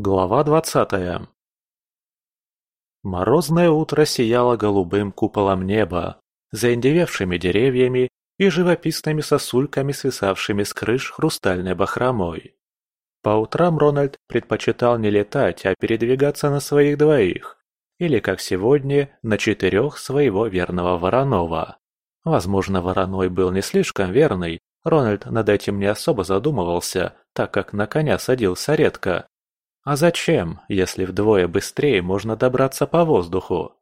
Глава двадцатая Морозное утро сияло голубым куполом неба, заиндевевшими деревьями и живописными сосульками, свисавшими с крыш хрустальной бахромой. По утрам Рональд предпочитал не летать, а передвигаться на своих двоих, или, как сегодня, на четырех своего верного Воронова. Возможно, Вороной был не слишком верный, Рональд над этим не особо задумывался, так как на коня садился редко. А зачем, если вдвое быстрее можно добраться по воздуху?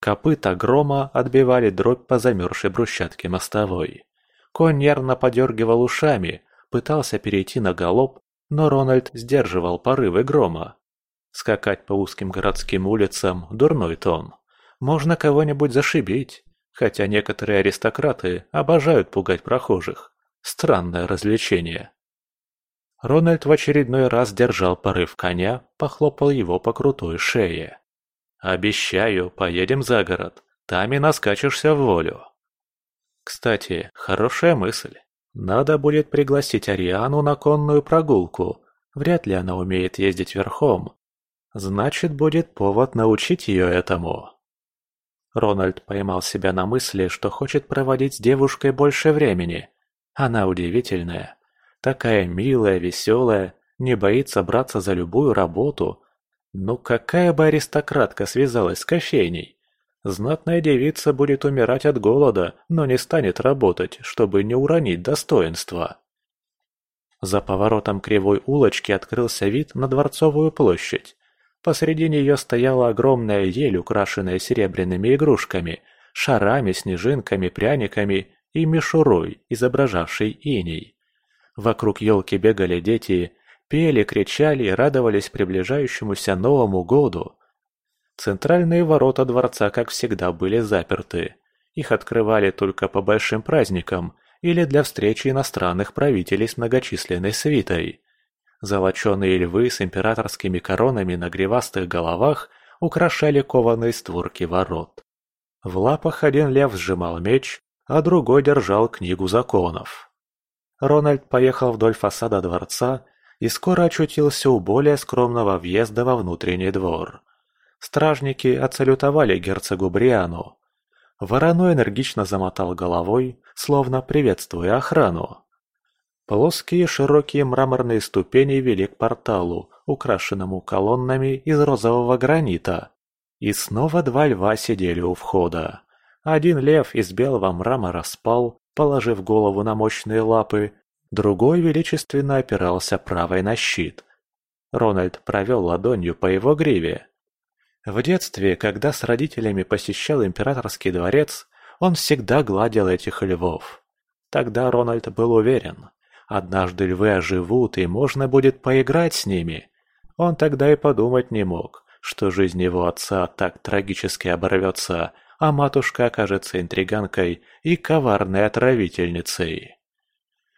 Копыта грома отбивали дробь по замерзшей брусчатке мостовой. Конь нервно подергивал ушами, пытался перейти на галоп, но Рональд сдерживал порывы грома. Скакать по узким городским улицам – дурной тон. Можно кого-нибудь зашибить, хотя некоторые аристократы обожают пугать прохожих. Странное развлечение. Рональд в очередной раз держал порыв коня, похлопал его по крутой шее. «Обещаю, поедем за город, там и наскачешься в волю». Кстати, хорошая мысль. Надо будет пригласить Ариану на конную прогулку. Вряд ли она умеет ездить верхом. Значит, будет повод научить ее этому. Рональд поймал себя на мысли, что хочет проводить с девушкой больше времени. Она удивительная. Такая милая, веселая, не боится браться за любую работу. Ну какая бы аристократка связалась с кофейней? Знатная девица будет умирать от голода, но не станет работать, чтобы не уронить достоинства. За поворотом кривой улочки открылся вид на Дворцовую площадь. Посреди нее стояла огромная ель, украшенная серебряными игрушками, шарами, снежинками, пряниками и мишурой, изображавшей иней. Вокруг елки бегали дети, пели, кричали и радовались приближающемуся Новому году. Центральные ворота дворца, как всегда, были заперты. Их открывали только по большим праздникам или для встречи иностранных правителей с многочисленной свитой. Золоченые львы с императорскими коронами на гривастых головах украшали кованые створки ворот. В лапах один лев сжимал меч, а другой держал книгу законов. Рональд поехал вдоль фасада дворца и скоро очутился у более скромного въезда во внутренний двор. Стражники отсалютовали герцогу Бриану. Вороной энергично замотал головой, словно приветствуя охрану. Плоские широкие мраморные ступени вели к порталу, украшенному колоннами из розового гранита. И снова два льва сидели у входа. Один лев из белого мрамора спал, положив голову на мощные лапы, другой величественно опирался правой на щит. Рональд провел ладонью по его гриве. В детстве, когда с родителями посещал императорский дворец, он всегда гладил этих львов. Тогда Рональд был уверен, однажды львы оживут и можно будет поиграть с ними. Он тогда и подумать не мог, что жизнь его отца так трагически оборвется, а матушка окажется интриганкой и коварной отравительницей.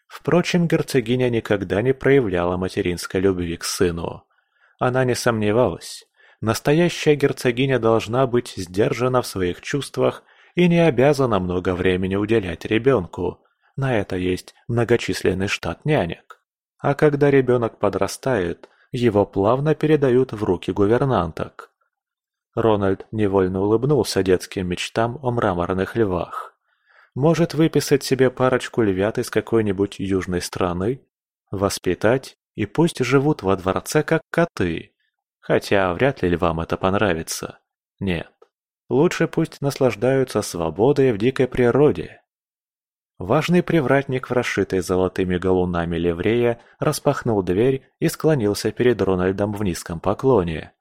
Впрочем, герцогиня никогда не проявляла материнской любви к сыну. Она не сомневалась. Настоящая герцогиня должна быть сдержана в своих чувствах и не обязана много времени уделять ребенку. На это есть многочисленный штат нянек. А когда ребенок подрастает, его плавно передают в руки гувернанток. Рональд невольно улыбнулся детским мечтам о мраморных львах. Может выписать себе парочку львят из какой-нибудь южной страны, воспитать и пусть живут во дворце как коты. Хотя вряд ли львам это понравится. Нет. Лучше пусть наслаждаются свободой в дикой природе. Важный привратник в расшитой золотыми галунами ливрея распахнул дверь и склонился перед Рональдом в низком поклоне.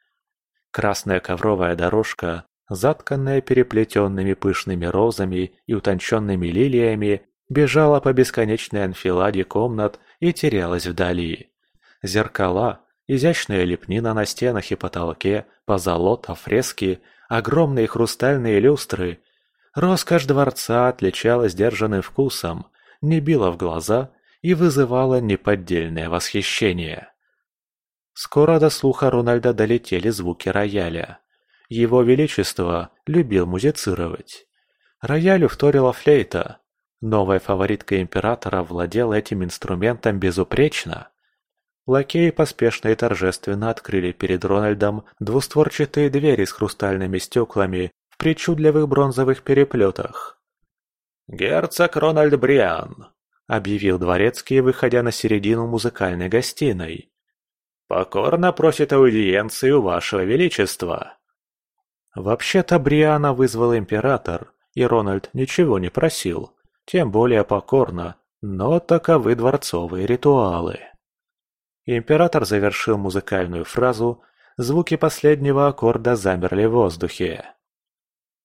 Красная ковровая дорожка, затканная переплетенными пышными розами и утонченными лилиями, бежала по бесконечной анфиладе комнат и терялась вдали. Зеркала, изящная лепнина на стенах и потолке, позолота, фрески, огромные хрустальные люстры. Роскошь дворца отличалась сдержанным вкусом, не била в глаза и вызывала неподдельное восхищение. Скоро до слуха Рональда долетели звуки рояля. Его Величество любил музицировать. Роялю вторила флейта. Новая фаворитка императора владела этим инструментом безупречно. Лакеи поспешно и торжественно открыли перед Рональдом двустворчатые двери с хрустальными стеклами в причудливых бронзовых переплетах. «Герцог Рональд Бриан», — объявил дворецкий, выходя на середину музыкальной гостиной. «Покорно просит аудиенции у вашего величества». Вообще-то Бриана вызвал император, и Рональд ничего не просил, тем более покорно, но таковы дворцовые ритуалы. Император завершил музыкальную фразу, звуки последнего аккорда замерли в воздухе.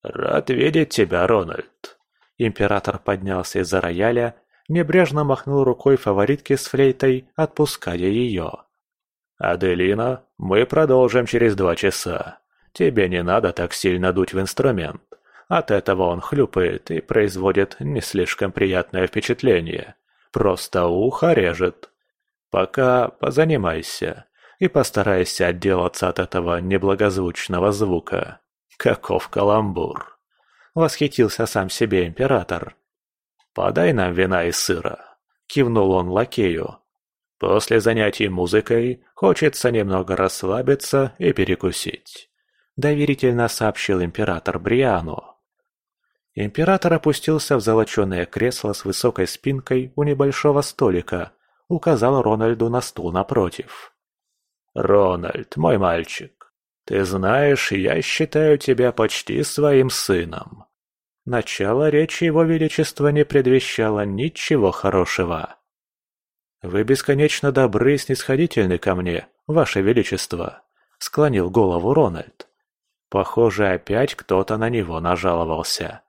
«Рад видеть тебя, Рональд!» Император поднялся из-за рояля, небрежно махнул рукой фаворитке с флейтой, отпуская ее. «Аделина, мы продолжим через два часа. Тебе не надо так сильно дуть в инструмент. От этого он хлюпает и производит не слишком приятное впечатление. Просто ухо режет. Пока позанимайся и постарайся отделаться от этого неблагозвучного звука. Каков каламбур. Восхитился сам себе император. «Подай нам вина и сыра», — кивнул он лакею. «После занятий музыкой хочется немного расслабиться и перекусить», — доверительно сообщил император Бриану. Император опустился в золоченое кресло с высокой спинкой у небольшого столика, указал Рональду на стул напротив. «Рональд, мой мальчик, ты знаешь, я считаю тебя почти своим сыном». Начало речи его величества не предвещало ничего хорошего. «Вы бесконечно добры и снисходительны ко мне, ваше величество», — склонил голову Рональд. Похоже, опять кто-то на него нажаловался.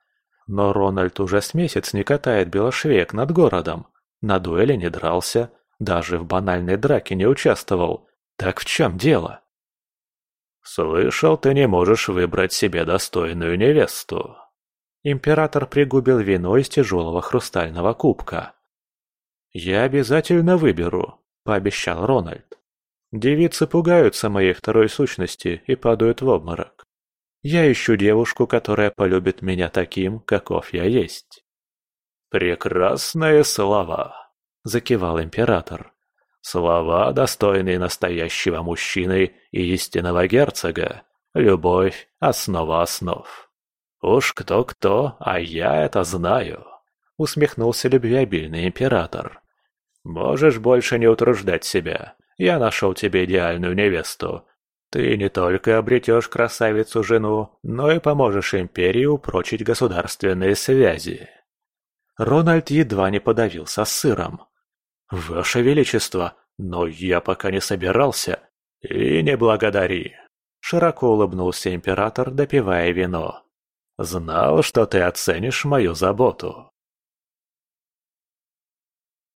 Но Рональд уже с месяц не катает белошвек над городом, на дуэли не дрался, даже в банальной драке не участвовал. Так в чем дело? «Слышал, ты не можешь выбрать себе достойную невесту». Император пригубил вино из тяжелого хрустального кубка. «Я обязательно выберу», — пообещал Рональд. «Девицы пугаются моей второй сущности и падают в обморок. Я ищу девушку, которая полюбит меня таким, каков я есть». «Прекрасные слова!» – закивал император. «Слова, достойные настоящего мужчины и истинного герцога. Любовь – основа основ. Уж кто-кто, а я это знаю!» – усмехнулся любвеобильный император. «Можешь больше не утруждать себя. Я нашел тебе идеальную невесту. Ты не только обретешь красавицу-жену, но и поможешь империи упрочить государственные связи». Рональд едва не подавился сыром. «Ваше Величество, но я пока не собирался. И не благодари!» Широко улыбнулся император, допивая вино. «Знал, что ты оценишь мою заботу».